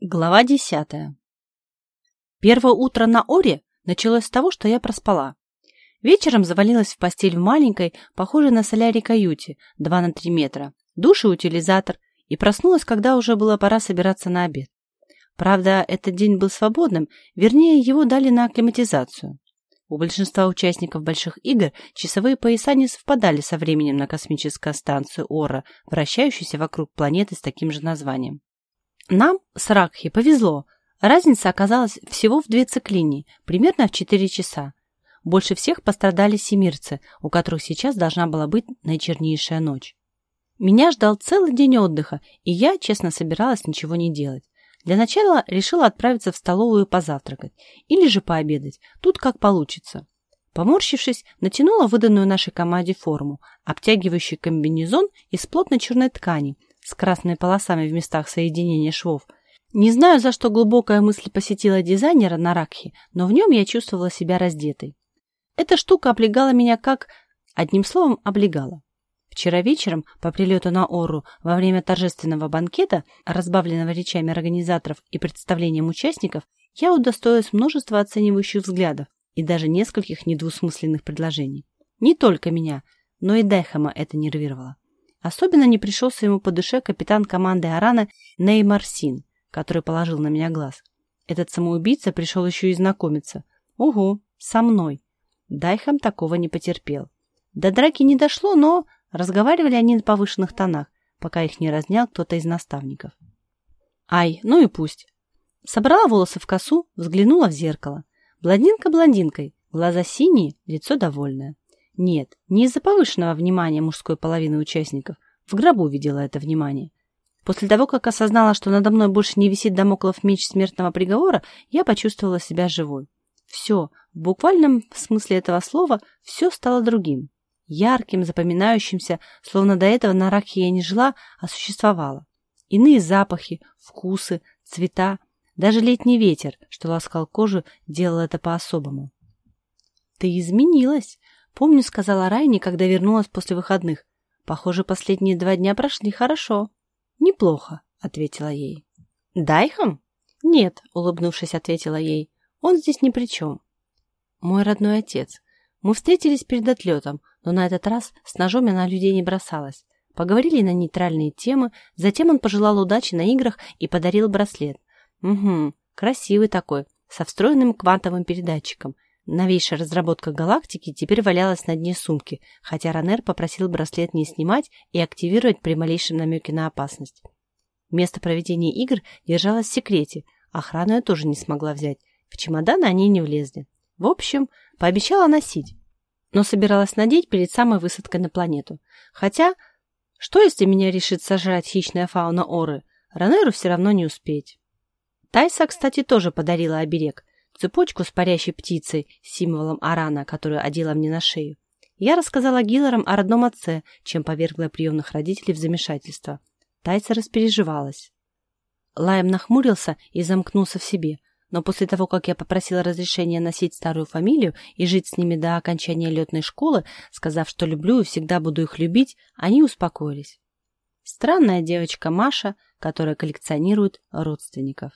Глава десятая. Первое утро на Оре началось с того, что я проспала. Вечером завалилась в постель в маленькой, похожей на солярий каюте, 2 на 3 метра, душ и утилизатор, и проснулась, когда уже было пора собираться на обед. Правда, этот день был свободным, вернее, его дали на акклиматизацию. У большинства участников больших игр часовые пояса не совпадали со временем на космическую станцию Ора, вращающуюся вокруг планеты с таким же названием. Нам с Ракхи повезло. Разница оказалась всего в две циклинии, примерно в 4 часа. Больше всех пострадали семирцы, у которых сейчас должна была быть наичернейшая ночь. Меня ждал целый день отдыха, и я, честно, собиралась ничего не делать. Для начала решила отправиться в столовую позавтракать или же пообедать, тут как получится. Поморщившись, натянула выданную нашей команде форму, обтягивающий комбинезон из плотной черной ткани – с красными полосами в местах соединения швов. Не знаю, за что глубокая мысль посетила дизайнера на Ракхе, но в нем я чувствовала себя раздетой. Эта штука облегала меня как... Одним словом, облегала. Вчера вечером, по прилету на Ору, во время торжественного банкета, разбавленного речами организаторов и представлением участников, я удостоилась множества оценивающих взглядов и даже нескольких недвусмысленных предложений. Не только меня, но и Дехама это нервировало. Особенно не пришелся ему по душе капитан команды Арана Неймар Син, который положил на меня глаз. Этот самоубийца пришел еще и знакомиться. Угу, со мной. Дайхам такого не потерпел. До драки не дошло, но разговаривали они на повышенных тонах, пока их не разнял кто-то из наставников. Ай, ну и пусть. Собрала волосы в косу, взглянула в зеркало. Блондинка блондинкой, глаза синие, лицо довольное. Нет, не из-за повышенного внимания мужской половины участников. В гробу видела это внимание. После того, как осознала, что надо мной больше не висит домоклов меч смертного приговора, я почувствовала себя живой. Все, в буквальном смысле этого слова, все стало другим. Ярким, запоминающимся, словно до этого на Ракхе я не жила, а существовала. Иные запахи, вкусы, цвета, даже летний ветер, что ласкал кожу, делал это по-особому. «Ты изменилась!» Помню, сказала Райни, когда вернулась после выходных. Похоже, последние два дня прошли хорошо. Неплохо, ответила ей. Дайхам? Нет, улыбнувшись, ответила ей. Он здесь ни при чем. Мой родной отец. Мы встретились перед отлетом, но на этот раз с ножом я на людей не бросалась. Поговорили на нейтральные темы, затем он пожелал удачи на играх и подарил браслет. Угу, красивый такой, со встроенным квантовым передатчиком – Новейшая разработка галактики теперь валялась на дне сумки, хотя Ранер попросил браслет не снимать и активировать при малейшем намеке на опасность. Место проведения игр держалось в секрете, охрану я тоже не смогла взять, в чемоданы они не влезли. В общем, пообещала носить, но собиралась надеть перед самой высадкой на планету. Хотя, что если меня решит сожрать хищная фауна Оры? Ранеру все равно не успеть. Тайса, кстати, тоже подарила оберег, цепочку с парящей птицей, символом Арана, которую одела мне на шею. Я рассказала Гиллерам о родном отце, чем повергла приемных родителей в замешательство. Тайца распереживалась. Лайм нахмурился и замкнулся в себе, но после того, как я попросила разрешения носить старую фамилию и жить с ними до окончания летной школы, сказав, что люблю и всегда буду их любить, они успокоились. Странная девочка Маша, которая коллекционирует родственников.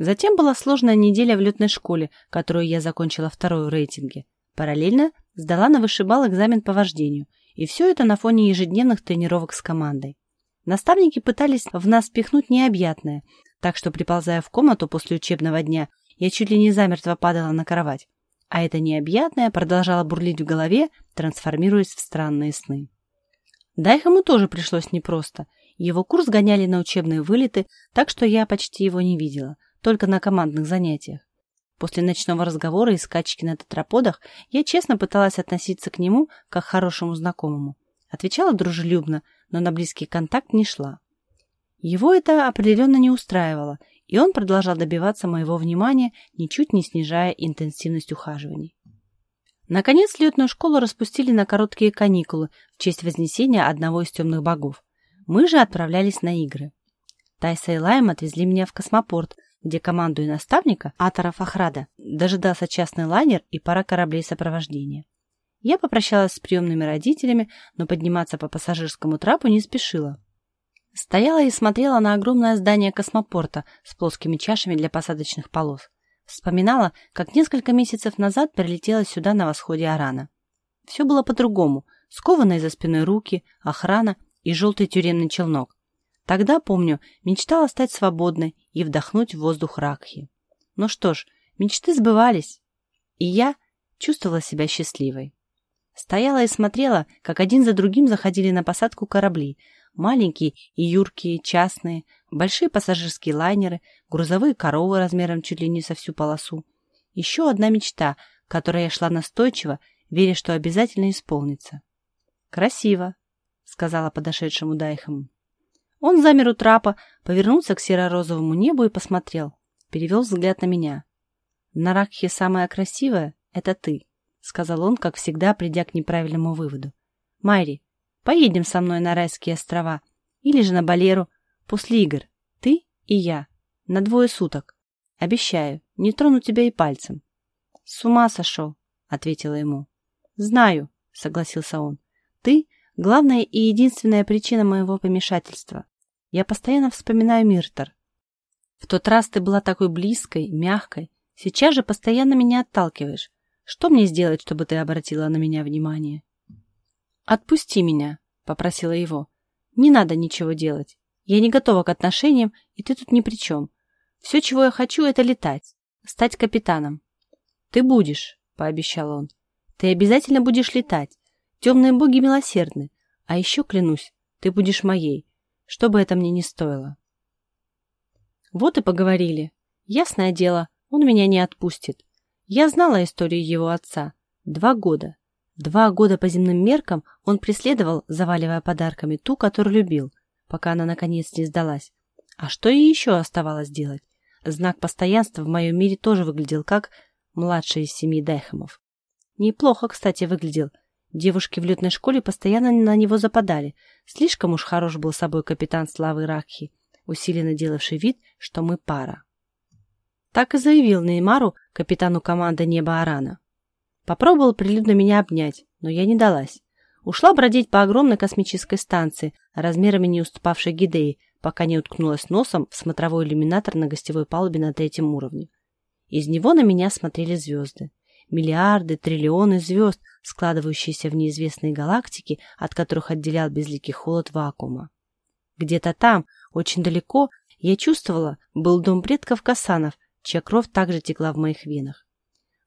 Затем была сложная неделя в летной школе, которую я закончила второй в рейтинге. Параллельно сдала на высший балл экзамен по вождению, и все это на фоне ежедневных тренировок с командой. Наставники пытались в нас пихнуть необъятное, так что, приползая в комнату после учебного дня, я чуть ли не замертво падала на кровать. А это необъятное продолжало бурлить в голове, трансформируясь в странные сны. Дайхаму тоже пришлось непросто. Его курс гоняли на учебные вылеты, так что я почти его не видела – только на командных занятиях. После ночного разговора и скачки на тетраподах я честно пыталась относиться к нему как к хорошему знакомому. Отвечала дружелюбно, но на близкий контакт не шла. Его это определенно не устраивало, и он продолжал добиваться моего внимания, ничуть не снижая интенсивность ухаживаний. Наконец, летную школу распустили на короткие каникулы в честь вознесения одного из темных богов. Мы же отправлялись на игры. Тайса и Лайм отвезли меня в космопорт, где команду и наставника, Атара Фахрада, дожидался частный лайнер и пара кораблей сопровождения. Я попрощалась с приемными родителями, но подниматься по пассажирскому трапу не спешила. Стояла и смотрела на огромное здание космопорта с плоскими чашами для посадочных полос. Вспоминала, как несколько месяцев назад прилетела сюда на восходе Арана. Все было по-другому. Скованные за спиной руки, охрана и желтый тюремный челнок. Тогда, помню, мечтала стать свободной и вдохнуть воздух Ракхи. Ну что ж, мечты сбывались. И я чувствовала себя счастливой. Стояла и смотрела, как один за другим заходили на посадку корабли. Маленькие и юркие, частные, большие пассажирские лайнеры, грузовые коровы размером чуть ли не со всю полосу. Еще одна мечта, которой я шла настойчиво, веря, что обязательно исполнится. «Красиво», — сказала подошедшему Дайхому. Он замер у трапа, повернулся к серо-розовому небу и посмотрел. Перевел взгляд на меня. «На Ракхе самая красивая — это ты», — сказал он, как всегда, придя к неправильному выводу. «Майри, поедем со мной на райские острова или же на Балеру после игр. Ты и я. На двое суток. Обещаю, не трону тебя и пальцем». «С ума сошел», — ответила ему. «Знаю», — согласился он. «Ты — главная и единственная причина моего помешательства. Я постоянно вспоминаю Миртер. В тот раз ты была такой близкой, мягкой. Сейчас же постоянно меня отталкиваешь. Что мне сделать, чтобы ты обратила на меня внимание? «Отпусти меня», — попросила его. «Не надо ничего делать. Я не готова к отношениям, и ты тут ни при чем. Все, чего я хочу, это летать, стать капитаном». «Ты будешь», — пообещал он. «Ты обязательно будешь летать. Темные боги милосердны. А еще, клянусь, ты будешь моей, что бы это мне ни стоило». Вот и поговорили. Ясное дело, он меня не отпустит. Я знала историю его отца. Два года. Два года по земным меркам он преследовал, заваливая подарками, ту, которую любил, пока она наконец не сдалась. А что ей еще оставалось делать? Знак постоянства в моем мире тоже выглядел как младший из семьи Дайхемов. Неплохо, кстати, выглядел. Девушки в летной школе постоянно на него западали. Слишком уж хорош был собой капитан Славы Ракхи, усиленно делавший вид, что мы пара. Так и заявил Неймару, капитану команды «Небо Арана». Попробовал прилюдно меня обнять, но я не далась. Ушла бродить по огромной космической станции, размерами не уступавшей Гидеи, пока не уткнулась носом в смотровой иллюминатор на гостевой палубе на третьем уровне. Из него на меня смотрели звезды. Миллиарды, триллионы звезд, складывающиеся в неизвестные галактики, от которых отделял безликий холод вакуума. Где-то там, очень далеко, я чувствовала, был дом предков Касанов, чья кровь также текла в моих венах.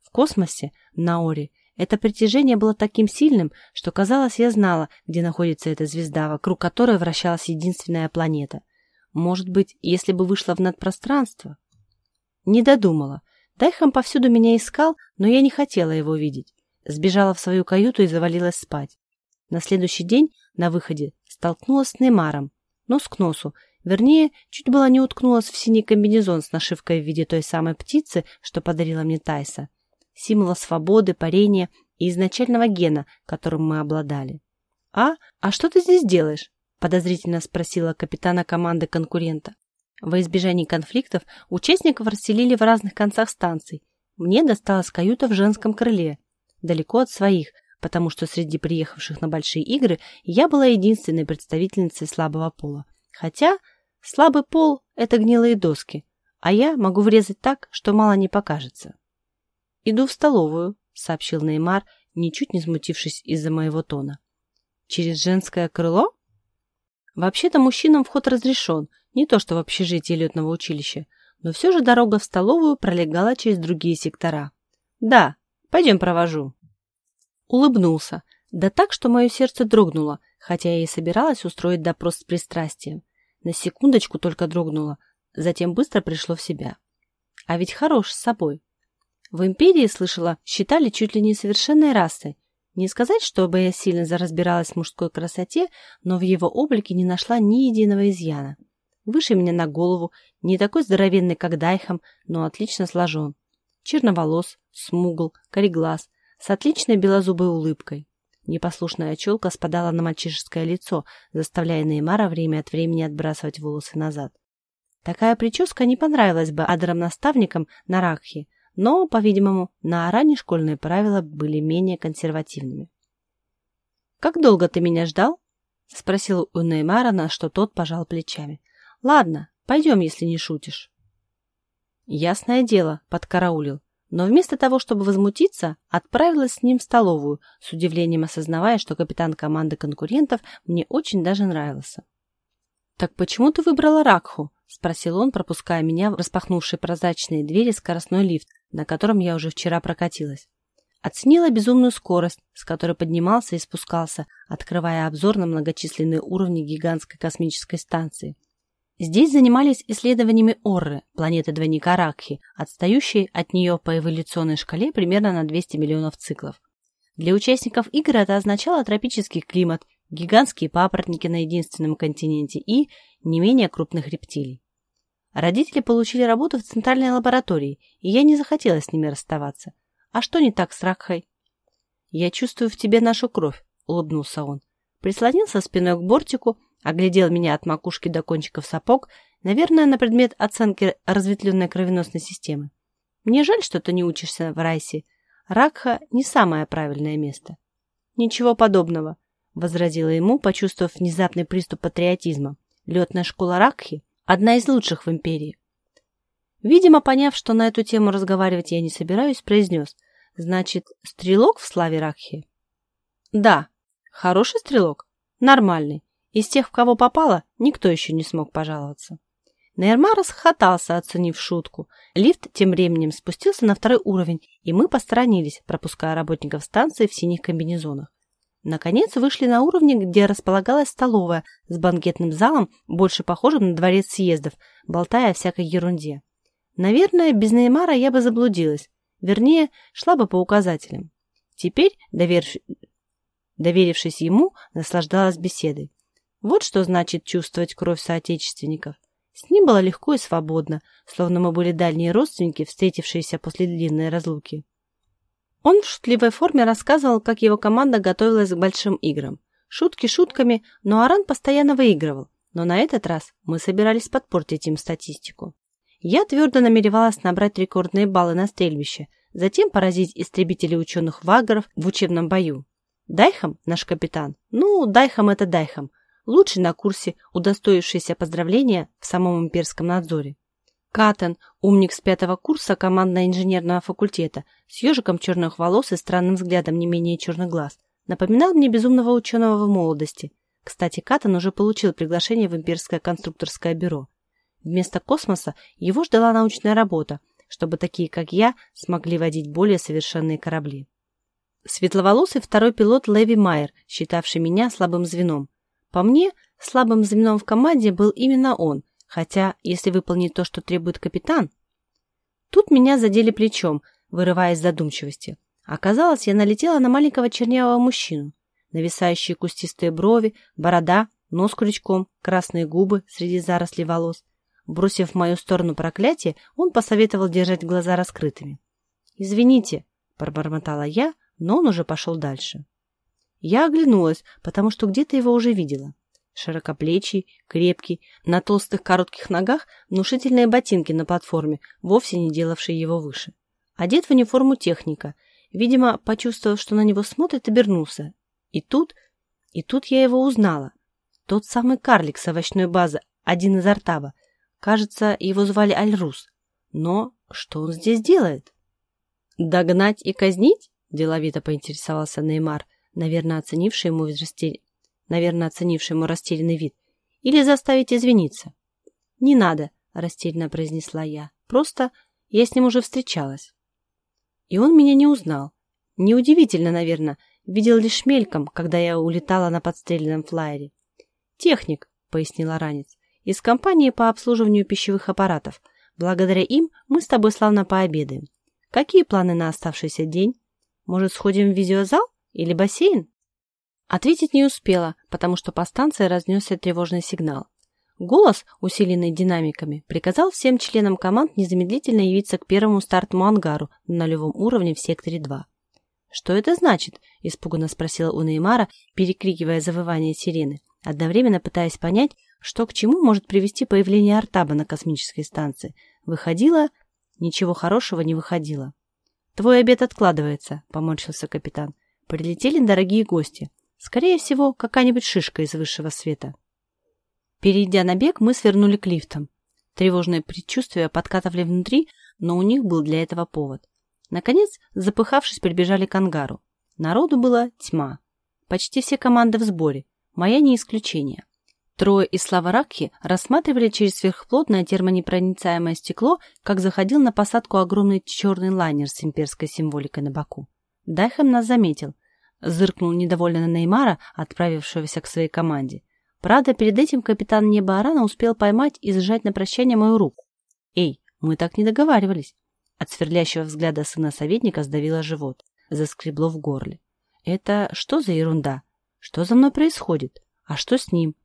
В космосе, на Оре, это притяжение было таким сильным, что казалось, я знала, где находится эта звезда, вокруг которой вращалась единственная планета. Может быть, если бы вышла в надпространство? Не додумала. Дайхам повсюду меня искал, но я не хотела его видеть. Сбежала в свою каюту и завалилась спать. На следующий день на выходе столкнулась с Неймаром, нос к носу, Вернее, чуть было не уткнулась в синий комбинезон с нашивкой в виде той самой птицы, что подарила мне Тайса. Символа свободы, парения и изначального гена, которым мы обладали. «А? А что ты здесь делаешь?» – подозрительно спросила капитана команды конкурента. Во избежание конфликтов участников расселили в разных концах станций. Мне досталась каюта в женском крыле, далеко от своих, потому что среди приехавших на большие игры я была единственной представительницей слабого пола. Хотя слабый пол — это гнилые доски, а я могу врезать так, что мало не покажется. «Иду в столовую», — сообщил Неймар, ничуть не смутившись из-за моего тона. «Через женское крыло?» Вообще-то мужчинам вход разрешен, не то что в общежитии летного училища, но все же дорога в столовую пролегала через другие сектора. «Да, пойдем провожу». Улыбнулся, да так, что мое сердце дрогнуло, хотя я и собиралась устроить допрос с пристрастием. На секундочку только дрогнула, затем быстро пришло в себя. А ведь хорош с собой. В империи, слышала, считали чуть ли не совершенной расой. Не сказать, чтобы я сильно заразбиралась в мужской красоте, но в его облике не нашла ни единого изъяна. Выше меня на голову, не такой здоровенный, как Дайхам, но отлично сложен. Черноволос, смугл, кореглаз, с отличной белозубой улыбкой. Непослушная челка спадала на мальчишеское лицо, заставляя Неймара время от времени отбрасывать волосы назад. Такая прическа не понравилась бы адрам-наставникам на Ракхе, но, по-видимому, на Аране школьные правила были менее консервативными. «Как долго ты меня ждал?» — Спросил у Неймара, на что тот пожал плечами. Ладно, пойдем, если не шутишь. Ясное дело, подкараулил. Но вместо того, чтобы возмутиться, отправилась с ним в столовую, с удивлением осознавая, что капитан команды конкурентов мне очень даже нравился. «Так почему ты выбрала Ракху?» – спросил он, пропуская меня в распахнувшие прозрачные двери скоростной лифт, на котором я уже вчера прокатилась. Оценила безумную скорость, с которой поднимался и спускался, открывая обзор на многочисленные уровни гигантской космической станции. Здесь занимались исследованиями Орры, планеты двойника Ракхи, отстающей от нее по эволюционной шкале примерно на 200 миллионов циклов. Для участников игр это означало тропический климат, гигантские папоротники на единственном континенте и не менее крупных рептилий. Родители получили работу в центральной лаборатории, и я не захотела с ними расставаться. А что не так с Ракхой? «Я чувствую в тебе нашу кровь», — улыбнулся он. Прислонился спиной к бортику, оглядел меня от макушки до кончиков сапог, наверное, на предмет оценки разветвленной кровеносной системы. Мне жаль, что ты не учишься в Райсе. Ракха не самое правильное место. Ничего подобного, — возразила ему, почувствовав внезапный приступ патриотизма. Летная школа Ракхи — одна из лучших в империи. Видимо, поняв, что на эту тему разговаривать я не собираюсь, произнес. Значит, стрелок в славе Ракхи? Да. Хороший стрелок? Нормальный. Из тех, в кого попало, никто еще не смог пожаловаться. Нейрма расхохотался, оценив шутку. Лифт тем временем спустился на второй уровень, и мы посторонились, пропуская работников станции в синих комбинезонах. Наконец вышли на уровне, где располагалась столовая с банкетным залом, больше похожим на дворец съездов, болтая о всякой ерунде. Наверное, без Неймара я бы заблудилась. Вернее, шла бы по указателям. Теперь, доверив... доверившись ему, наслаждалась беседой. Вот что значит чувствовать кровь соотечественников. С ним было легко и свободно, словно мы были дальние родственники, встретившиеся после длинной разлуки. Он в шутливой форме рассказывал, как его команда готовилась к большим играм. Шутки шутками, но Аран постоянно выигрывал. Но на этот раз мы собирались подпортить им статистику. Я твердо намеревалась набрать рекордные баллы на стрельбище, затем поразить истребителей ученых вагеров в учебном бою. Дайхам, наш капитан, ну, Дайхам это Дайхам, лучший на курсе, удостоившийся поздравления в самом имперском надзоре. Катен, умник с пятого курса командно-инженерного факультета, с ежиком черных волос и странным взглядом не менее черных глаз, напоминал мне безумного ученого в молодости. Кстати, Катен уже получил приглашение в имперское конструкторское бюро. Вместо космоса его ждала научная работа, чтобы такие, как я, смогли водить более совершенные корабли. Светловолосый второй пилот Леви Майер, считавший меня слабым звеном. По мне, слабым звеном в команде был именно он, хотя, если выполнить то, что требует капитан... Тут меня задели плечом, вырывая из задумчивости. Оказалось, я налетела на маленького чернявого мужчину. Нависающие кустистые брови, борода, нос крючком, красные губы среди зарослей волос. Бросив в мою сторону проклятие, он посоветовал держать глаза раскрытыми. «Извините», — пробормотала я, но он уже пошел дальше. Я оглянулась, потому что где-то его уже видела. Широкоплечий, крепкий, на толстых коротких ногах внушительные ботинки на платформе, вовсе не делавшие его выше. Одет в униформу техника. Видимо, почувствовав, что на него смотрит, обернулся. И тут... И тут я его узнала. Тот самый карлик с овощной базы, один из Артаба. Кажется, его звали Альрус. Но что он здесь делает? «Догнать и казнить?» – деловито поинтересовался Неймар, наверное, оценивший ему, расстер... наверное, оценивший ему растерянный вид. «Или заставить извиниться?» «Не надо», – растерянно произнесла я. «Просто я с ним уже встречалась». И он меня не узнал. Неудивительно, наверное, видел лишь мельком, когда я улетала на подстреленном флайере. «Техник», — пояснила ранец из компании по обслуживанию пищевых аппаратов. Благодаря им мы с тобой славно пообедаем. Какие планы на оставшийся день? Может, сходим в видеозал или бассейн?» Ответить не успела, потому что по станции разнесся тревожный сигнал. Голос, усиленный динамиками, приказал всем членам команд незамедлительно явиться к первому стартовому ангару на нулевом уровне в секторе 2. «Что это значит?» – испуганно спросила у Неймара, перекрикивая завывание сирены, одновременно пытаясь понять, что к чему может привести появление Артаба на космической станции. Выходило? Ничего хорошего не выходило. «Твой обед откладывается», — поморщился капитан. «Прилетели дорогие гости. Скорее всего, какая-нибудь шишка из высшего света. Перейдя на бег, мы свернули к лифтам. Тревожные предчувствия подкатывали внутри, но у них был для этого повод. Наконец, запыхавшись, прибежали к ангару. Народу была тьма. Почти все команды в сборе, моя не исключение. Трое из Славаракхи рассматривали через сверхплотное термонепроницаемое стекло, как заходил на посадку огромный черный лайнер с имперской символикой на боку. Дайхэм нас заметил. Зыркнул недовольно на Неймара, отправившегося к своей команде. Правда, перед этим капитан Неба Арана успел поймать и сжать на прощание мою руку. «Эй, мы так не договаривались!» От сверлящего взгляда сына советника сдавило живот, заскребло в горле. «Это что за ерунда? Что за мной происходит? А что с ним?»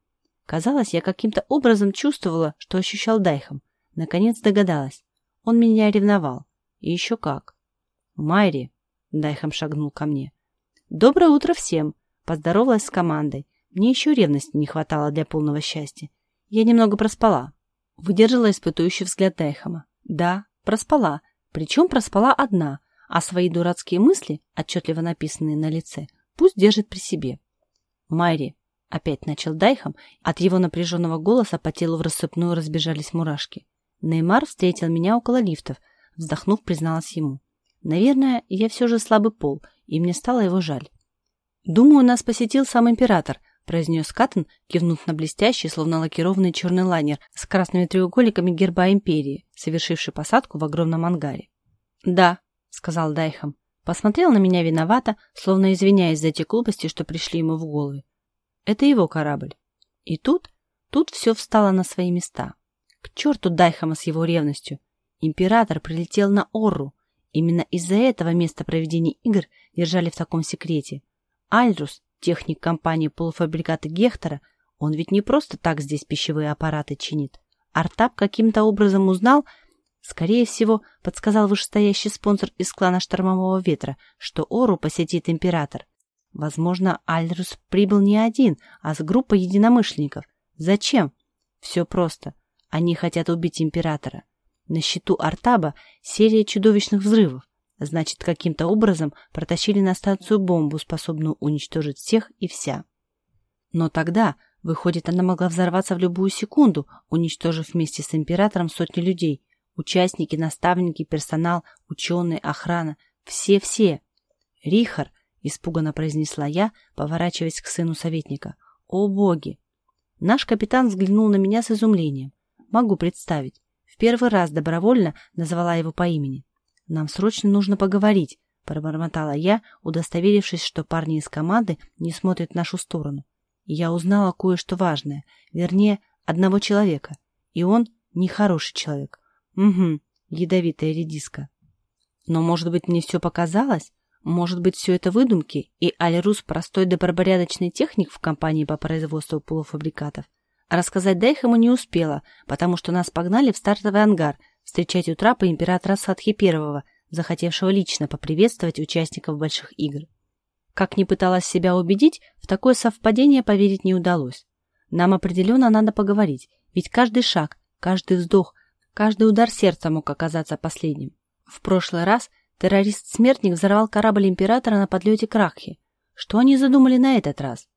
Казалось, я каким-то образом чувствовала, что ощущал Дайхом. Наконец догадалась. Он меня ревновал. И еще как. «Майри!» — Дайхом шагнул ко мне. «Доброе утро всем!» — поздоровалась с командой. Мне еще ревности не хватало для полного счастья. Я немного проспала. Выдержала испытующий взгляд Дайхама. Да, проспала. Причем проспала одна, а свои дурацкие мысли, отчетливо написанные на лице, пусть держит при себе. Майри, Опять начал Дайхом, от его напряженного голоса по телу в рассыпную разбежались мурашки. Неймар встретил меня около лифтов, вздохнув, призналась ему. Наверное, я все же слабый пол, и мне стало его жаль. «Думаю, нас посетил сам император», произнес Каттон, кивнув на блестящий, словно лакированный черный лайнер с красными треугольниками герба империи, совершивший посадку в огромном ангаре. «Да», — сказал Дайхам, посмотрел на меня виновато, словно извиняясь за те глупости, что пришли ему в голову. Это его корабль. И тут, тут все встало на свои места. К черту Дайхама с его ревностью. Император прилетел на Орру. Именно из-за этого место проведения игр держали в таком секрете. Альрус, техник компании полуфабрикаты Гектора, он ведь не просто так здесь пищевые аппараты чинит. Артап каким-то образом узнал, скорее всего, подсказал вышестоящий спонсор из клана Штормового Ветра, что Ору посетит император. Возможно, Альрус прибыл не один, а с группой единомышленников. Зачем? Все просто. Они хотят убить императора. На счету Артаба серия чудовищных взрывов. Значит, каким-то образом протащили на станцию бомбу, способную уничтожить всех и вся. Но тогда, выходит, она могла взорваться в любую секунду, уничтожив вместе с императором сотни людей. Участники, наставники, персонал, ученые, охрана. Все-все. Рихар испуганно произнесла я, поворачиваясь к сыну советника. «О боги!» Наш капитан взглянул на меня с изумлением. Могу представить. Первый раз добровольно назвала его по имени. «Нам срочно нужно поговорить», — пробормотала я, удостоверившись, что парни из команды не смотрят в нашу сторону. Я узнала кое-что важное, вернее, одного человека. И он нехороший человек. Угу, ядовитая редиска. Но, может быть, мне все показалось? Может быть, все это выдумки, и Алирус простой добропорядочный техник в компании по производству полуфабрикатов? Рассказать Дейхаму не успела, потому что нас погнали в стартовый ангар встречать у трапа императора Садхи Первого, захотевшего лично поприветствовать участников больших игр. Как ни пыталась себя убедить, в такое совпадение поверить не удалось. Нам определенно надо поговорить, ведь каждый шаг, каждый вздох, каждый удар сердца мог оказаться последним. В прошлый раз Террорист-смертник взорвал корабль Императора на подлете к Рахе. Что они задумали на этот раз?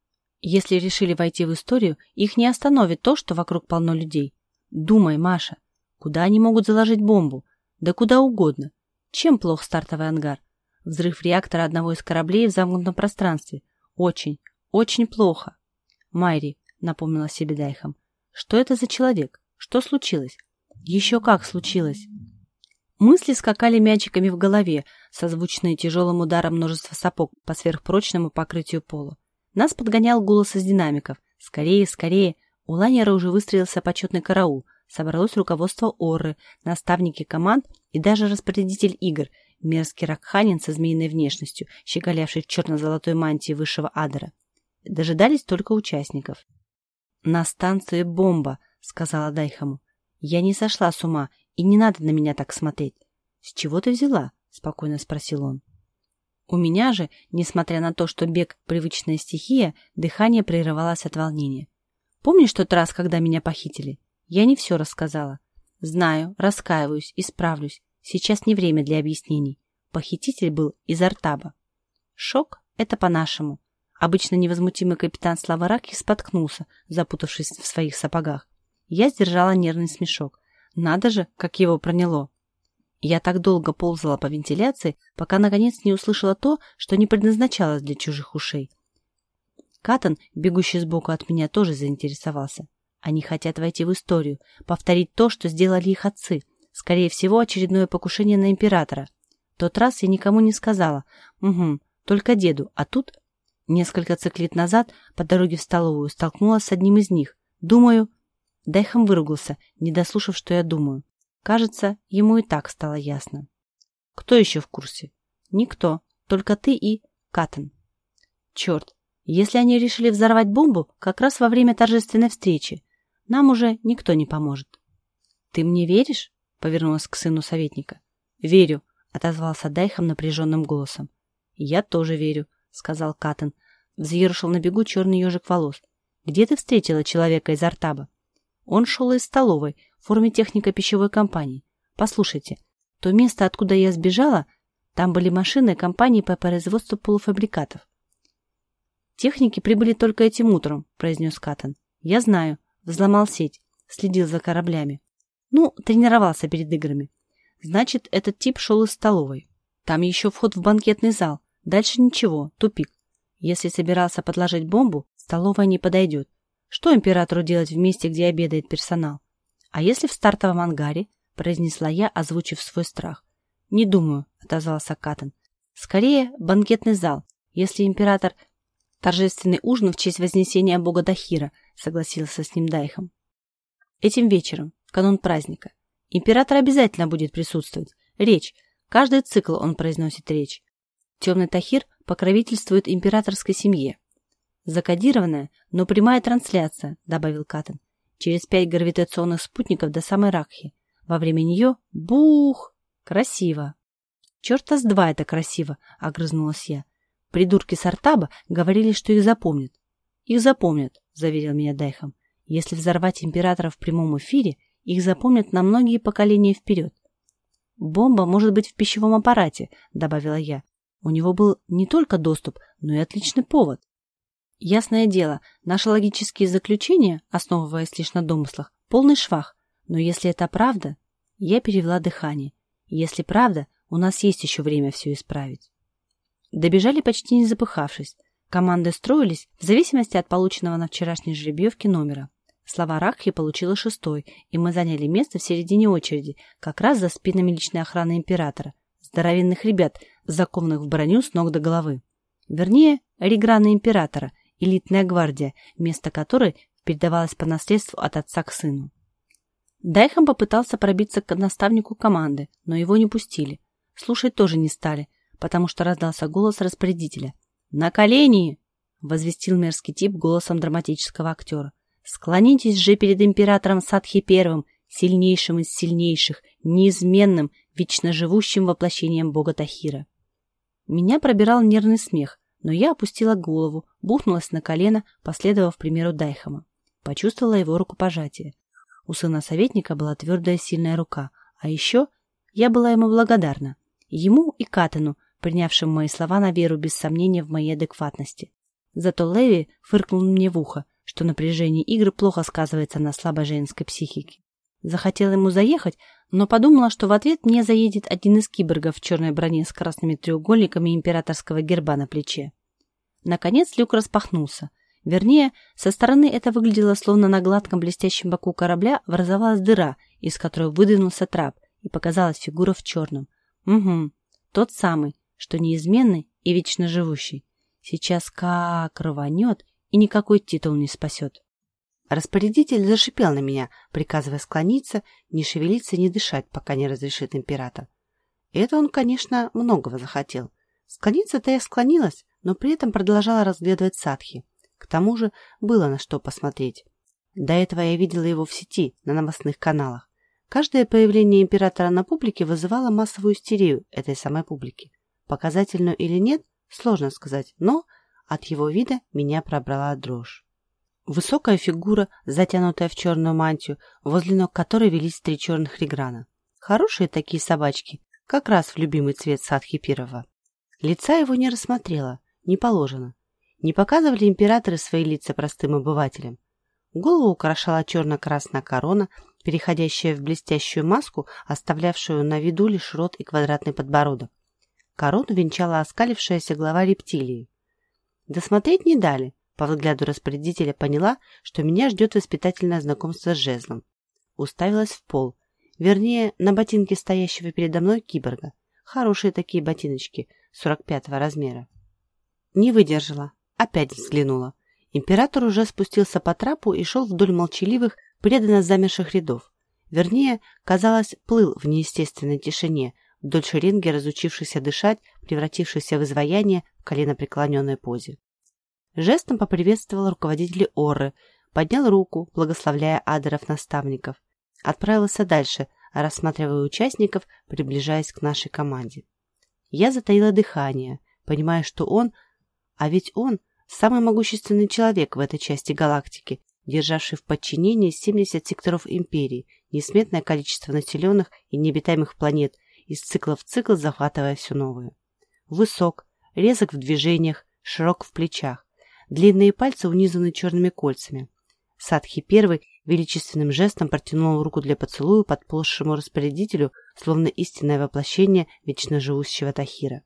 Если решили войти в историю, их не остановит то, что вокруг полно людей. Думай, Маша, куда они могут заложить бомбу? Да куда угодно. Чем плох стартовый ангар? Взрыв реактора одного из кораблей в замкнутом пространстве. Очень, очень плохо. Майри, напомнила себе Дайхам, что это за человек? Что случилось? Еще как случилось. Мысли скакали мячиками в голове, созвучные тяжелым ударом множества сапог по сверхпрочному покрытию пола. Нас подгонял голос из динамиков. «Скорее, скорее!» У лайнера уже выстроился почетный караул. Собралось руководство Орры, наставники команд и даже распорядитель игр, мерзкий ракханин со змеиной внешностью, щеголявший в черно-золотой мантии высшего адера. Дожидались только участников. «На станции бомба», — сказала Дайхаму. «Я не сошла с ума и не надо на меня так смотреть. С чего ты взяла? Спокойно спросил он. У меня же, несмотря на то, что бег – привычная стихия, дыхание прерывалось от волнения. Помнишь тот раз, когда меня похитили? Я не все рассказала. Знаю, раскаиваюсь, исправлюсь. Сейчас не время для объяснений. Похититель был из Артаба. Шок – это по-нашему. Обычно невозмутимый капитан Славараки споткнулся, запутавшись в своих сапогах. Я сдержала нервный смешок. Надо же, как его проняло. Я так долго ползала по вентиляции, пока наконец не услышала то, что не предназначалось для чужих ушей. Катан, бегущий сбоку от меня, тоже заинтересовался. Они хотят войти в историю, повторить то, что сделали их отцы. Скорее всего, очередное покушение на императора. В тот раз я никому не сказала. Угу, только деду. А тут, несколько циклит назад, по дороге в столовую, столкнулась с одним из них. Думаю... Дайхам выругался, не дослушав, что я думаю. Кажется, ему и так стало ясно. Кто еще в курсе? Никто, только ты и Катан. Черт, если они решили взорвать бомбу как раз во время торжественной встречи, нам уже никто не поможет. Ты мне веришь? Повернулась к сыну советника. Верю, отозвался Дайхам напряженным голосом. Я тоже верю, сказал Катан. Взъерушил на бегу черный ежик волос. Где ты встретила человека из Артаба? Он шел из столовой, в форме техника пищевой компании. Послушайте, то место, откуда я сбежала, там были машины компании по производству полуфабрикатов. Техники прибыли только этим утром, произнес Катан. Я знаю, взломал сеть, следил за кораблями. Ну, тренировался перед играми. Значит, этот тип шел из столовой. Там еще вход в банкетный зал. Дальше ничего, тупик. Если собирался подложить бомбу, столовая не подойдет. Что императору делать в месте, где обедает персонал? «А если в стартовом ангаре?» – произнесла я, озвучив свой страх. «Не думаю», – отозвался Катан. «Скорее, банкетный зал. Если император...» «Торжественный ужин в честь вознесения бога Дахира», – согласился с ним Дайхом. «Этим вечером, в канун праздника. Император обязательно будет присутствовать. Речь. Каждый цикл он произносит речь. Темный Тахир покровительствует императорской семье. Закодированная, но прямая трансляция», – добавил Катан через пять гравитационных спутников до самой Ракхи. Во время нее – бух! Красиво! Черта с два это красиво, огрызнулась я. Придурки с говорили, что их запомнят. Их запомнят, заверил меня Дайхам. Если взорвать императора в прямом эфире, их запомнят на многие поколения вперед. Бомба может быть в пищевом аппарате, добавила я. У него был не только доступ, но и отличный повод. Ясное дело, наши логические заключения, основываясь лишь на домыслах, полный швах. Но если это правда, я перевела дыхание. Если правда, у нас есть еще время все исправить. Добежали почти не запыхавшись. Команды строились в зависимости от полученного на вчерашней жеребьевке номера. Слава Ракхи получила шестой, и мы заняли место в середине очереди, как раз за спинами личной охраны императора, здоровенных ребят, закованных в броню с ног до головы. Вернее, реграны императора, элитная гвардия, место которой передавалось по наследству от отца к сыну. Дайхам попытался пробиться к наставнику команды, но его не пустили. Слушать тоже не стали, потому что раздался голос распорядителя. «На колени!» — возвестил мерзкий тип голосом драматического актера. «Склонитесь же перед императором Садхи Первым, сильнейшим из сильнейших, неизменным, вечно живущим воплощением бога Тахира». Меня пробирал нервный смех, но я опустила голову, бухнулась на колено, последовав примеру Дайхама. Почувствовала его рукопожатие. У сына советника была твердая сильная рука, а еще я была ему благодарна. Ему и Катану, принявшим мои слова на веру без сомнения в моей адекватности. Зато Леви фыркнул мне в ухо, что напряжение игры плохо сказывается на слабой женской психике. Захотела ему заехать, но подумала, что в ответ мне заедет один из киборгов в черной броне с красными треугольниками императорского герба на плече. Наконец люк распахнулся. Вернее, со стороны это выглядело, словно на гладком блестящем боку корабля образовалась дыра, из которой выдвинулся трап, и показалась фигура в черном. Угу, тот самый, что неизменный и вечно живущий. Сейчас как рванет, и никакой титул не спасет. Распорядитель зашипел на меня, приказывая склониться, не шевелиться и не дышать, пока не разрешит император. Это он, конечно, многого захотел. Склониться-то я склонилась, но при этом продолжала разглядывать Садхи. К тому же было на что посмотреть. До этого я видела его в сети, на новостных каналах. Каждое появление императора на публике вызывало массовую истерию этой самой публики. Показательную или нет, сложно сказать, но от его вида меня пробрала дрожь. Высокая фигура, затянутая в черную мантию, возле ног которой велись три черных реграна. Хорошие такие собачки, как раз в любимый цвет Садхи Пирова. Лица его не рассмотрела, не положено. Не показывали императоры свои лица простым обывателям. Голову украшала черно-красная корона, переходящая в блестящую маску, оставлявшую на виду лишь рот и квадратный подбородок. Корону венчала оскалившаяся глава рептилии. Досмотреть не дали. По взгляду распорядителя поняла, что меня ждет воспитательное знакомство с жезлом. Уставилась в пол, вернее, на ботинки стоящего передо мной киборга. Хорошие такие ботиночки, 45 размера. Не выдержала, опять взглянула. Император уже спустился по трапу и шел вдоль молчаливых, преданно замерших рядов. Вернее, казалось, плыл в неестественной тишине, вдоль шеренги разучившихся дышать, превратившихся в изваяние в коленопреклоненной позе. Жестом поприветствовал руководителя Орры, поднял руку, благословляя адеров-наставников. Отправился дальше, рассматривая участников, приближаясь к нашей команде. Я затаила дыхание, понимая, что он, а ведь он самый могущественный человек в этой части галактики, державший в подчинении 70 секторов империи, несметное количество населенных и необитаемых планет, из цикла в цикл захватывая все новое. Высок, резок в движениях, широк в плечах, длинные пальцы унизаны черными кольцами. Садхи первый величественным жестом протянул руку для поцелуя подползшему распорядителю, словно истинное воплощение вечно живущего Тахира.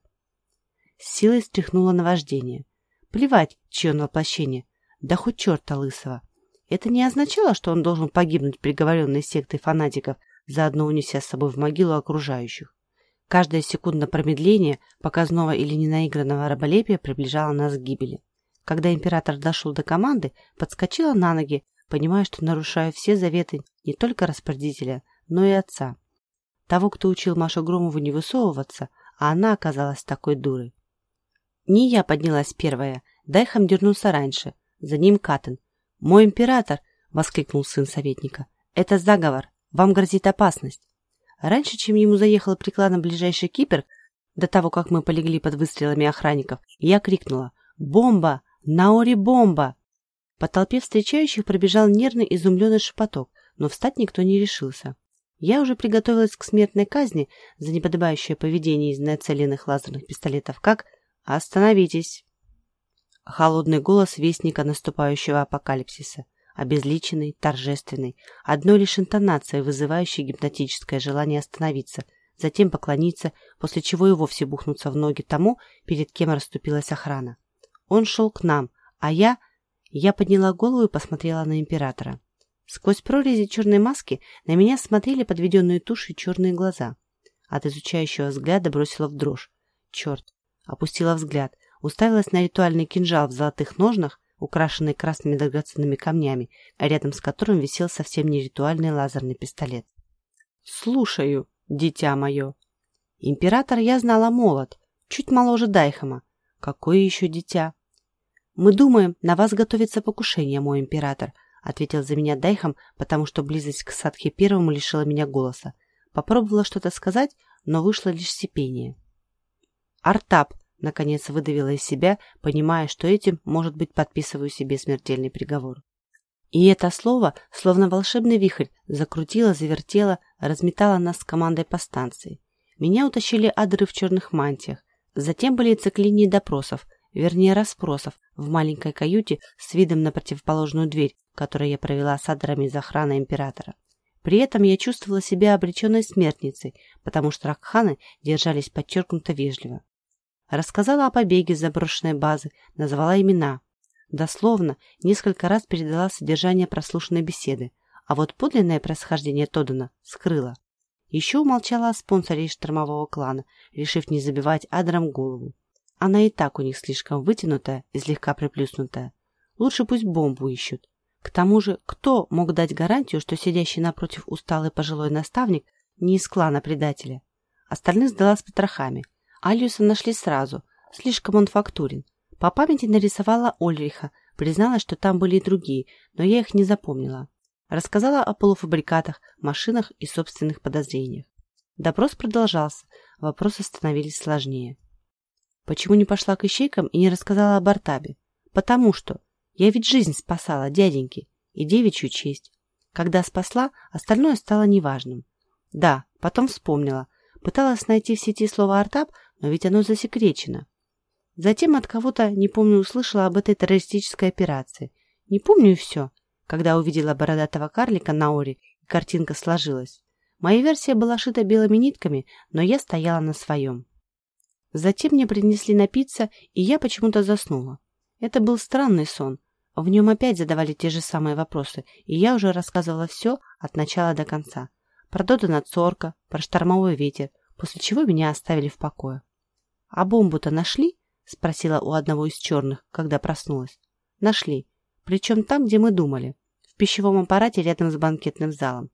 С силой стряхнуло наваждение. Плевать, чье он воплощение. Да хоть черта лысого. Это не означало, что он должен погибнуть приговоренной сектой фанатиков, заодно унеся с собой в могилу окружающих. Каждая секунда промедления, показного или ненаигранного раболепия приближала нас к гибели. Когда император дошел до команды, подскочила на ноги, понимая, что нарушаю все заветы не только распорядителя, но и отца. Того, кто учил Машу Громову не высовываться, а она оказалась такой дурой. Не я поднялась первая. Дайхам дернулся раньше. За ним Катен. «Мой император!» — воскликнул сын советника. «Это заговор. Вам грозит опасность». Раньше, чем ему заехал прикладом ближайший кипер, до того, как мы полегли под выстрелами охранников, я крикнула «Бомба! Наори бомба!» По толпе встречающих пробежал нервный изумленный шепоток, но встать никто не решился. Я уже приготовилась к смертной казни за неподобающее поведение из нацеленных лазерных пистолетов, как «Остановитесь!» Холодный голос вестника наступающего апокалипсиса, обезличенный, торжественный, одной лишь интонацией, вызывающей гипнотическое желание остановиться, затем поклониться, после чего и вовсе бухнуться в ноги тому, перед кем расступилась охрана. Он шел к нам, а я... Я подняла голову и посмотрела на императора. Сквозь прорези черной маски на меня смотрели подведенные туши черные глаза. От изучающего взгляда бросила в дрожь. Черт, Опустила взгляд, уставилась на ритуальный кинжал в золотых ножнах, украшенный красными драгоценными камнями, рядом с которым висел совсем не ритуальный лазерный пистолет. «Слушаю, дитя мое!» «Император я знала молод, чуть моложе Дайхама. Какое еще дитя?» «Мы думаем, на вас готовится покушение, мой император», ответил за меня Дайхам, потому что близость к Садхе Первому лишила меня голоса. Попробовала что-то сказать, но вышло лишь сипение. «Артап!» — наконец выдавила из себя, понимая, что этим, может быть, подписываю себе смертельный приговор. И это слово, словно волшебный вихрь, закрутило, завертело, разметало нас с командой по станции. Меня утащили адры в черных мантиях. Затем были циклинии допросов, вернее расспросов, в маленькой каюте с видом на противоположную дверь, которой я провела с адрами из охраны императора. При этом я чувствовала себя обреченной смертницей, потому что ракханы держались подчеркнуто вежливо. Рассказала о побеге с заброшенной базы, назвала имена. Дословно, несколько раз передала содержание прослушанной беседы, а вот подлинное происхождение Тодана скрыла. Еще умолчала о спонсоре штормового клана, решив не забивать Адрам голову. Она и так у них слишком вытянутая и слегка приплюснутая. Лучше пусть бомбу ищут. К тому же, кто мог дать гарантию, что сидящий напротив усталый пожилой наставник не из клана предателя? Остальных сдала с потрохами, Алиуса нашли сразу, слишком он фактурен. По памяти нарисовала Ольриха, призналась, что там были и другие, но я их не запомнила. Рассказала о полуфабрикатах, машинах и собственных подозрениях. Допрос продолжался, вопросы становились сложнее. Почему не пошла к ищейкам и не рассказала об Артабе? Потому что я ведь жизнь спасала, дяденьки, и девичью честь. Когда спасла, остальное стало неважным. Да, потом вспомнила. Пыталась найти в сети слово «Артаб», но ведь оно засекречено. Затем от кого-то, не помню, услышала об этой террористической операции. Не помню и все, когда увидела бородатого карлика на оре, и картинка сложилась. Моя версия была шита белыми нитками, но я стояла на своем. Затем мне принесли напиться, и я почему-то заснула. Это был странный сон. В нем опять задавали те же самые вопросы, и я уже рассказывала все от начала до конца. Про Додана Цорка, про штормовой ветер, после чего меня оставили в покое. «А бомбу-то нашли?» — спросила у одного из черных, когда проснулась. «Нашли. Причем там, где мы думали. В пищевом аппарате рядом с банкетным залом.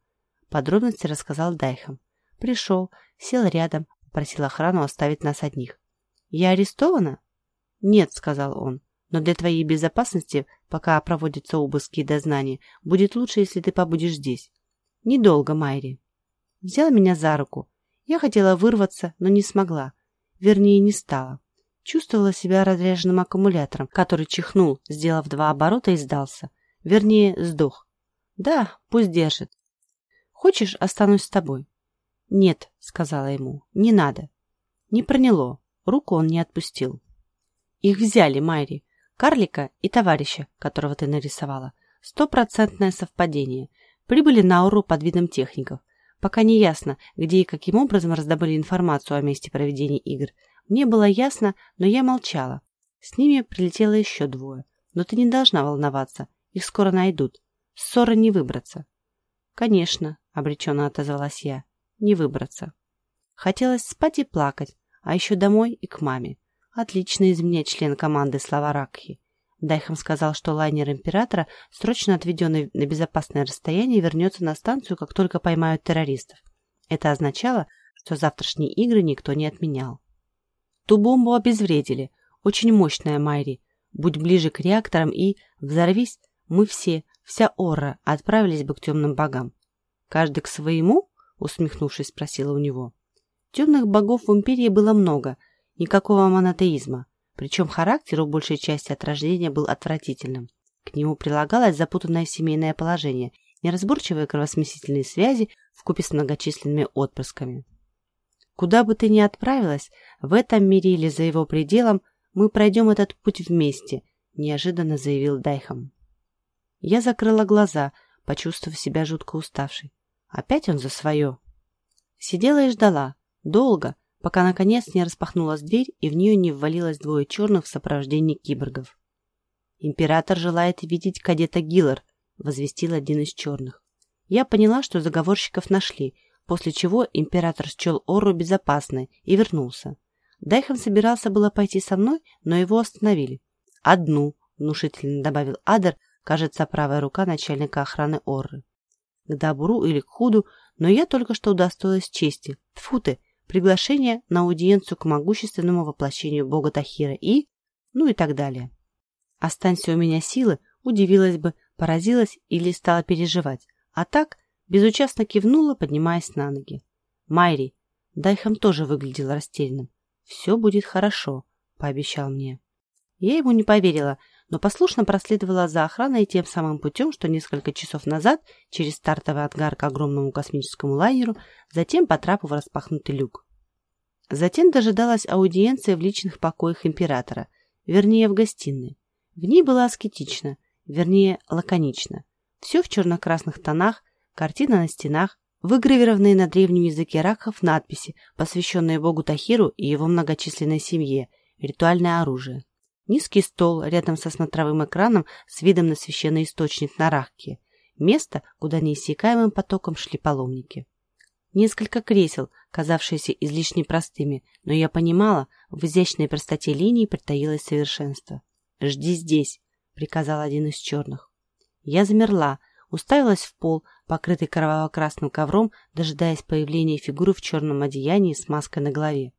Подробности рассказал Дайхам. Пришел, сел рядом, попросил охрану оставить нас одних. «Я арестована?» «Нет», — сказал он. «Но для твоей безопасности, пока проводятся обыски и дознания, будет лучше, если ты побудешь здесь. Недолго, Майри». Взял меня за руку. Я хотела вырваться, но не смогла. Вернее, не стала. Чувствовала себя разряженным аккумулятором, который чихнул, сделав два оборота и сдался. Вернее, сдох. Да, пусть держит. Хочешь, останусь с тобой? Нет, сказала ему, не надо. Не проняло. Руку он не отпустил. Их взяли, Майри. Карлика и товарища, которого ты нарисовала. Стопроцентное совпадение. Прибыли на Ауру под видом техников. Пока не ясно, где и каким образом раздобыли информацию о месте проведения игр. Мне было ясно, но я молчала. С ними прилетело еще двое. Но ты не должна волноваться. Их скоро найдут. Ссора не выбраться. Конечно, обреченно отозвалась я. Не выбраться. Хотелось спать и плакать, а еще домой и к маме. Отлично из меня член команды Слава Ракхи. Дайхам сказал, что лайнер Императора, срочно отведенный на безопасное расстояние, вернется на станцию, как только поймают террористов. Это означало, что завтрашние игры никто не отменял. Ту бомбу обезвредили. Очень мощная, Майри. Будь ближе к реакторам и, взорвись, мы все, вся Орра, отправились бы к темным богам. Каждый к своему? Усмехнувшись, спросила у него. Темных богов в империи было много, никакого монотеизма. Причем характер у большей части от рождения был отвратительным. К нему прилагалось запутанное семейное положение, неразборчивые кровосмесительные связи вкупе с многочисленными отпрысками. Куда бы ты ни отправилась, в этом мире или за его пределом, мы пройдем этот путь вместе, неожиданно заявил Дайхам. Я закрыла глаза, почувствовав себя жутко уставшей. Опять он за свое. Сидела и ждала. Долго, пока наконец не распахнулась дверь и в нее не ввалилось двое черных в сопровождении киборгов. «Император желает видеть кадета Гиллар», — возвестил один из черных. Я поняла, что заговорщиков нашли, после чего император счел Ору безопасной и вернулся. Дайхан собирался было пойти со мной, но его остановили. «Одну», — внушительно добавил Адер, кажется, правая рука начальника охраны Орры. К добру или к худу, но я только что удостоилась чести. Тьфу ты, приглашение на аудиенцию к могущественному воплощению бога Тахира и... ну и так далее. Останься у меня силы, удивилась бы, поразилась или стала переживать. А так, безучастно кивнула, поднимаясь на ноги. Майри, Дайхам тоже выглядел растерянным. «Все будет хорошо», — пообещал мне. Я ему не поверила, но послушно проследовала за охраной тем самым путем, что несколько часов назад через стартовый ангар к огромному космическому лайнеру затем по трапу в распахнутый люк. Затем дожидалась аудиенция в личных покоях императора, вернее, в гостиной. В ней было аскетично, вернее, лаконично. Все в черно-красных тонах, картины на стенах, выгравированные на древнем языке ракхов надписи, посвященные богу Тахиру и его многочисленной семье, ритуальное оружие. Низкий стол рядом со смотровым экраном с видом на священный источник на Рахке. Место, куда неиссякаемым потоком шли паломники. Несколько кресел, казавшиеся излишне простыми, но я понимала, в изящной простоте линий притаилось совершенство. «Жди здесь», — приказал один из черных. Я замерла, уставилась в пол, покрытый кроваво-красным ковром, дожидаясь появления фигуры в черном одеянии с маской на голове.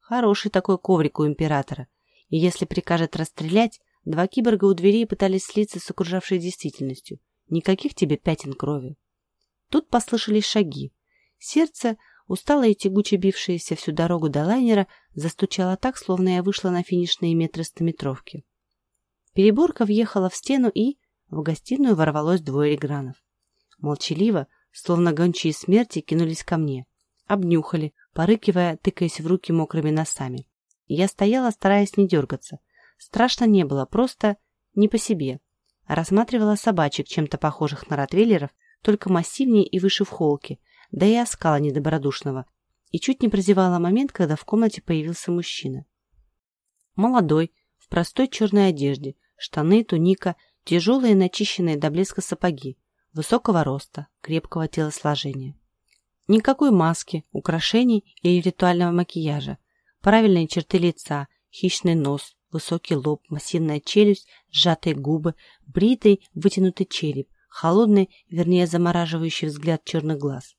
Хороший такой коврик у императора. И если прикажет расстрелять, два киборга у дверей пытались слиться с окружавшей действительностью. Никаких тебе пятен крови. Тут послышались шаги. Сердце, устало и тягуче бившееся всю дорогу до лайнера, застучало так, словно я вышла на финишные метры стометровки. Переборка въехала в стену и... В гостиную ворвалось двое регранов. Молчаливо, словно гончие смерти, кинулись ко мне. Обнюхали, порыкивая, тыкаясь в руки мокрыми носами. Я стояла, стараясь не дергаться. Страшно не было, просто не по себе. Рассматривала собачек, чем-то похожих на ротвейлеров, только массивнее и выше в холке, да и оскала недобродушного, и чуть не прозевала момент, когда в комнате появился мужчина. Молодой, в простой черной одежде, штаны, туника, тяжелые начищенные до блеска сапоги, высокого роста, крепкого телосложения. Никакой маски, украшений или ритуального макияжа. Правильные черты лица, хищный нос, высокий лоб, массивная челюсть, сжатые губы, бритый, вытянутый череп, холодный, вернее замораживающий взгляд черных глаз.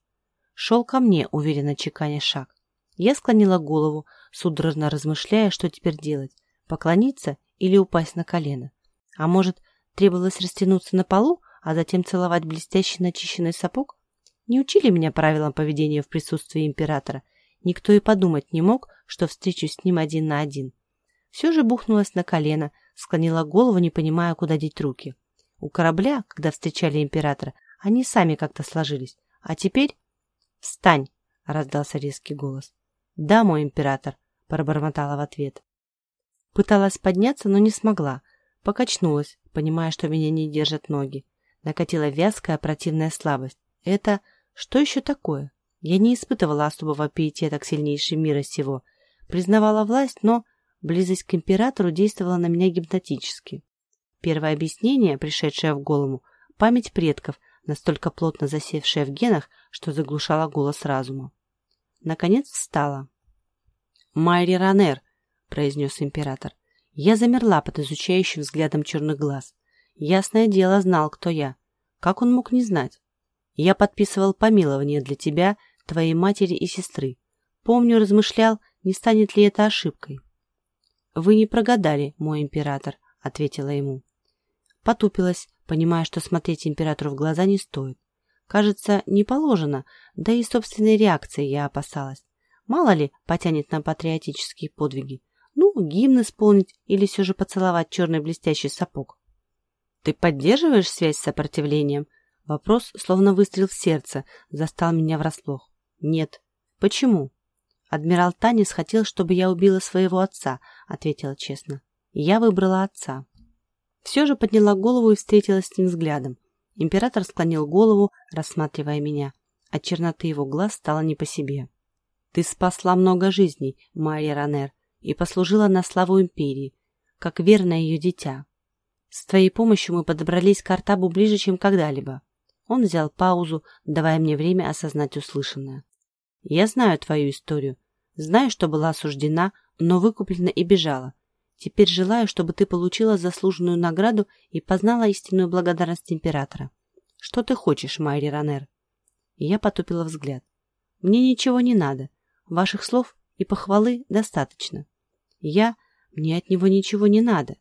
Шел ко мне, уверенно чеканя шаг. Я склонила голову, судорожно размышляя, что теперь делать, поклониться или упасть на колено. А может, требовалось растянуться на полу, а затем целовать блестящий начищенный сапог? Не учили меня правилам поведения в присутствии императора. Никто и подумать не мог, что встречусь с ним один на один. Все же бухнулась на колено, склонила голову, не понимая, куда деть руки. У корабля, когда встречали императора, они сами как-то сложились. А теперь... «Встань!» — раздался резкий голос. «Да, мой император», — пробормотала в ответ. Пыталась подняться, но не смогла. Покачнулась, понимая, что меня не держат ноги. Накатила вязкая противная слабость. Это что еще такое? Я не испытывала особого пиетета к сильнейшей мира сего. Признавала власть, но близость к императору действовала на меня гипнотически. Первое объяснение, пришедшее в голову, память предков, настолько плотно засевшая в генах, что заглушала голос разума. Наконец встала. «Майри Ранер», — произнес император. Я замерла под изучающим взглядом черных глаз. Ясное дело знал, кто я. Как он мог не знать? Я подписывал помилование для тебя, твоей матери и сестры. Помню, размышлял, не станет ли это ошибкой. «Вы не прогадали, мой император», — ответила ему. Потупилась, понимая, что смотреть императору в глаза не стоит. Кажется, не положено, да и собственной реакции я опасалась. Мало ли, потянет на патриотические подвиги. Ну, гимн исполнить или все же поцеловать черный блестящий сапог. «Ты поддерживаешь связь с сопротивлением?» Вопрос, словно выстрел в сердце, застал меня врасплох. «Нет». «Почему?» «Адмирал Танис хотел, чтобы я убила своего отца», — ответила честно. «Я выбрала отца». Все же подняла голову и встретилась с ним взглядом. Император склонил голову, рассматривая меня. От черноты его глаз стало не по себе. «Ты спасла много жизней, Майя Ранер, и послужила на славу империи, как верное ее дитя. С твоей помощью мы подобрались к Артабу ближе, чем когда-либо. Он взял паузу, давая мне время осознать услышанное. «Я знаю твою историю. Знаю, что была осуждена, но выкуплена и бежала. Теперь желаю, чтобы ты получила заслуженную награду и познала истинную благодарность императора. Что ты хочешь, Майри Ранер?» Я потупила взгляд. «Мне ничего не надо. Ваших слов и похвалы достаточно. Я... Мне от него ничего не надо».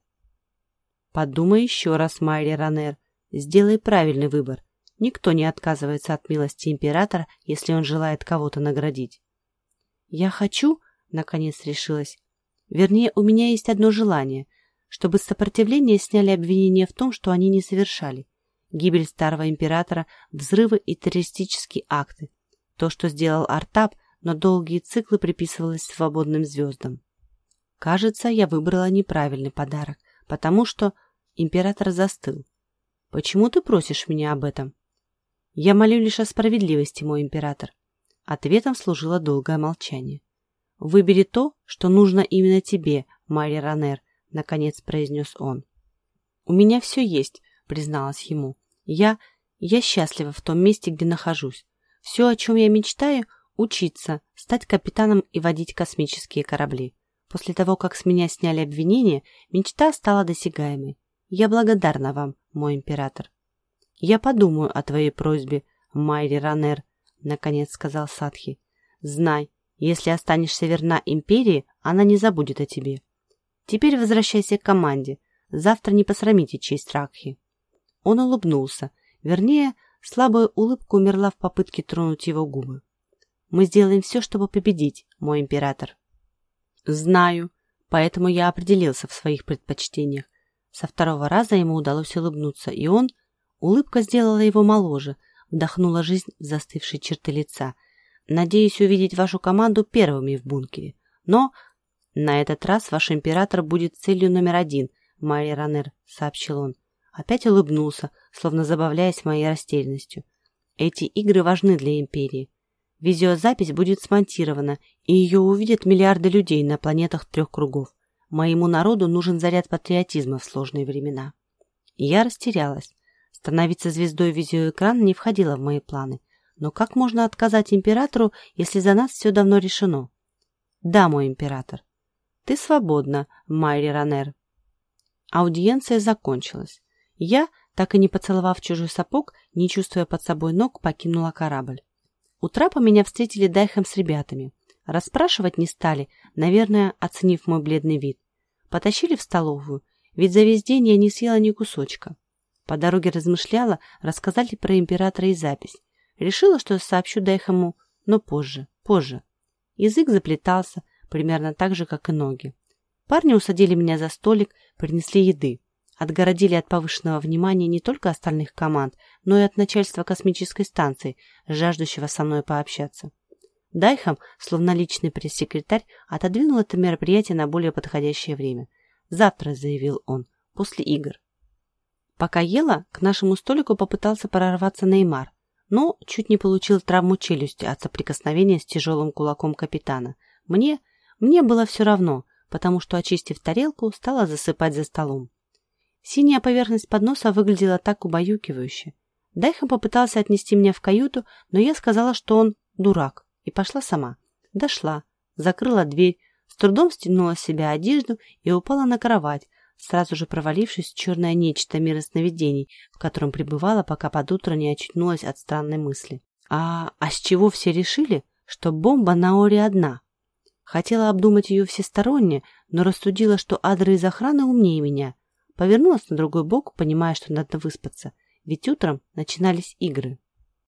«Подумай еще раз, Майри Ранер. Сделай правильный выбор. Никто не отказывается от милости императора, если он желает кого-то наградить. «Я хочу», — наконец решилась, вернее, у меня есть одно желание, чтобы с сопротивления сняли обвинения в том, что они не совершали. Гибель старого императора, взрывы и террористические акты. То, что сделал Артап, но долгие циклы приписывалось свободным звездам. Кажется, я выбрала неправильный подарок, потому что император застыл. «Почему ты просишь меня об этом?» Я молю лишь о справедливости, мой император. Ответом служило долгое молчание. Выбери то, что нужно именно тебе, Мария Ранер, наконец произнес он. У меня все есть, призналась ему. Я... я счастлива в том месте, где нахожусь. Все, о чем я мечтаю, учиться, стать капитаном и водить космические корабли. После того, как с меня сняли обвинения, мечта стала досягаемой. Я благодарна вам, мой император. «Я подумаю о твоей просьбе, Майри Ранер», — наконец сказал Садхи. «Знай, если останешься верна империи, она не забудет о тебе. Теперь возвращайся к команде. Завтра не посрамите честь Ракхи». Он улыбнулся. Вернее, слабая улыбка умерла в попытке тронуть его губы. «Мы сделаем все, чтобы победить, мой император». «Знаю, поэтому я определился в своих предпочтениях. Со второго раза ему удалось улыбнуться, и он Улыбка сделала его моложе, вдохнула жизнь в застывшие черты лица. Надеюсь увидеть вашу команду первыми в бункере. Но «На этот раз ваш император будет целью номер один», — Майя Ранер, — сообщил он. Опять улыбнулся, словно забавляясь моей растерянностью. «Эти игры важны для Империи. Видеозапись будет смонтирована, и ее увидят миллиарды людей на планетах трех кругов. Моему народу нужен заряд патриотизма в сложные времена». Я растерялась. Становиться звездой видеоэкрана не входило в мои планы. Но как можно отказать императору, если за нас все давно решено? Да, мой император. Ты свободна, Майри Ранер. Аудиенция закончилась. Я, так и не поцеловав чужой сапог, не чувствуя под собой ног, покинула корабль. У трапа меня встретили Дайхем с ребятами. Расспрашивать не стали, наверное, оценив мой бледный вид. Потащили в столовую, ведь за весь день я не съела ни кусочка. По дороге размышляла, рассказали про императора и запись. Решила, что сообщу Дайхему, но позже, позже. Язык заплетался, примерно так же, как и ноги. Парни усадили меня за столик, принесли еды. Отгородили от повышенного внимания не только остальных команд, но и от начальства космической станции, жаждущего со мной пообщаться. Дайхам, словно личный пресс-секретарь, отодвинул это мероприятие на более подходящее время. «Завтра», — заявил он, — «после игр». Пока ела, к нашему столику попытался прорваться Неймар, но чуть не получил травму челюсти от соприкосновения с тяжелым кулаком капитана. Мне, мне было все равно, потому что, очистив тарелку, стала засыпать за столом. Синяя поверхность подноса выглядела так убаюкивающе. Дайхан попытался отнести меня в каюту, но я сказала, что он дурак, и пошла сама. Дошла, закрыла дверь, с трудом стянула с себя одежду и упала на кровать, сразу же провалившись в черное нечто мира сновидений, в котором пребывала, пока под утро не очнулась от странной мысли. А, а с чего все решили, что бомба на Оре одна? Хотела обдумать ее всесторонне, но рассудила, что адры из охраны умнее меня. Повернулась на другой бок, понимая, что надо выспаться, ведь утром начинались игры.